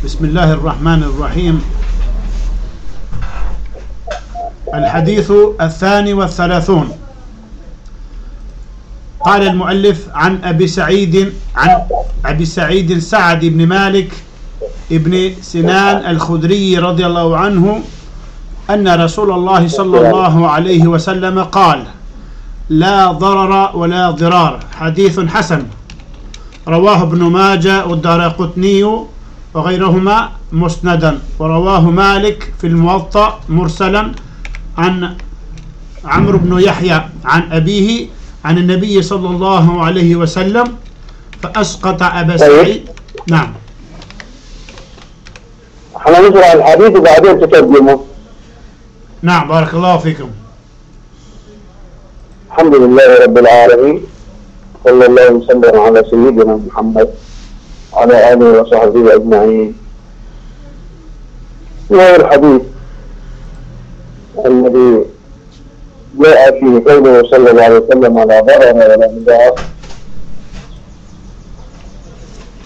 بسم الله الرحمن الرحيم. الحديث الثاني والثلاثون. قال المؤلف عن أبي سعيد عن أبي سعيد سعد بن مالك ابن سنان الخدري رضي الله عنه أن رسول الله صلى الله عليه وسلم قال لا ضرر ولا ضرار. حديث حسن. رواه ابن ماجه والدارقطني وغيرهما مسندا. ورواه مالك في الموطأ مرسلا عن عمرو بن يحيى عن أبيه عن النبي صلى الله عليه وسلم فأسقط أبا سعيد. نعم. أحنا نشرح الحديث وبعدين تترجمه. نعم بارك الله فيكم. الحمد لله رب العالمين. صلى الله وسلم على سيدنا محمد. وعلى آله وصحبه أجمعين. وهو الحديث الذي جاء فيه قوله صلى الله عليه وسلم لا ضرر ولا ضرار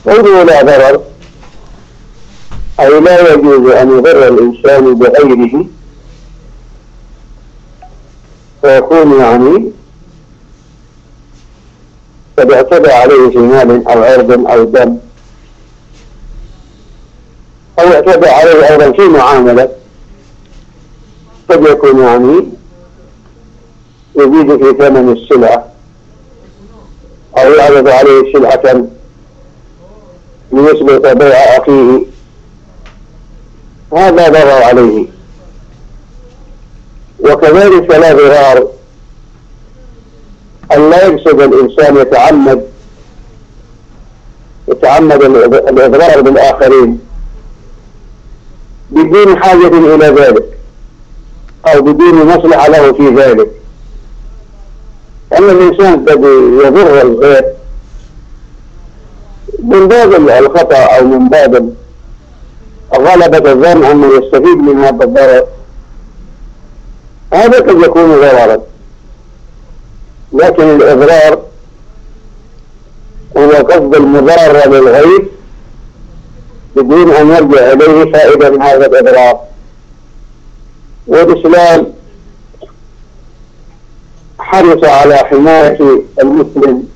قوله لا ضرر أي لا يجوز أن يضر الإنسان بغيره. فيكون يعني قد اعتدى عليه في مال أو عرض أو دم. أو اعتدى عليه أيضا في معاملة. قد يكون يعني يزيد في ثمن السلعة أو يعرض عليه سلعة ليثبت بيع أخيه. هذا ضرر عليه. وكذلك لا ضرار أن لا يقصد الإنسان يتعمد يتعمد الإضرار بالآخرين. بدون حاجة إلى ذلك أو بدون مصلحة له في ذلك. أن الإنسان قد يضر الغير من باب الخطأ أو من باب غلبة الظن أنه يستفيد من هذا الضرر هذا قد يكون ضررا. لكن الإضرار هو قصد المضار للغير بدون أن يرجع إليه فائدة من هذا الإضرار والإسلام حرص على حماية المسلم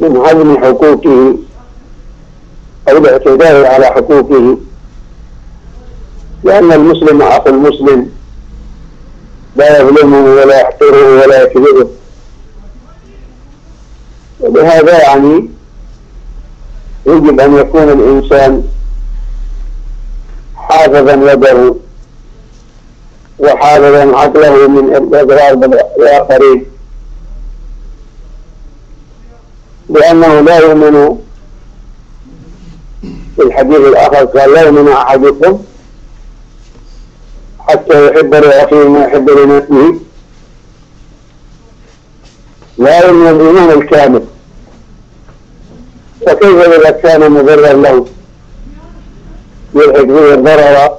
من هضم حقوقه أو الاعتداء على حقوقه لأن المسلم أخو المسلم لا يظلمه ولا يحقره ولا يكذبه. ولهذا يعني يجب أن يكون الإنسان حافظا يده وحافظا عقله من الإضرار بالآخرين لأنه لا يؤمن في الحديث الآخر قال لا يؤمن أحدكم حتى يحب لأخيه ما يحب لنفسه. لا يؤمن الإيمان الكامل. فكيف إذا كان مضرا له؟ يلحق به الضرر.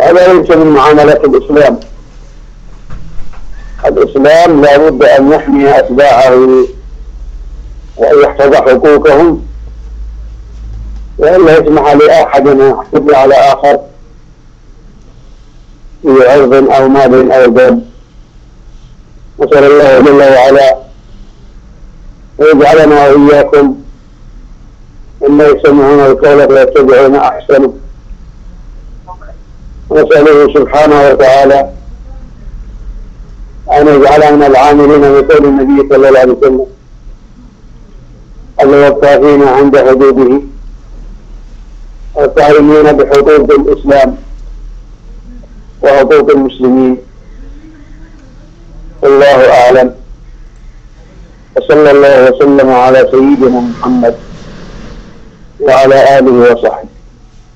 هذا ليس من معاملات الإسلام. الإسلام لا بد أن يحمي أتباعه وأن يحفظ حقوقهم وألا يسمح لأحد أن يحكم على آخر في عرض أو مال أو دم نسأل الله جل وعلا ويجعلنا وإياكم مما يسمعون القول فيتبعون أحسنه. ونسأله سبحانه وتعالى أن يجعلنا من العاملين بقول النبي صلى الله عليه وسلم الوقافين عند حدوده القائمين بحقوق الإسلام وحقوق المسلمين. والله أعلم. وصلى الله وسلم على سيدنا محمد وعلى آله وصحبه.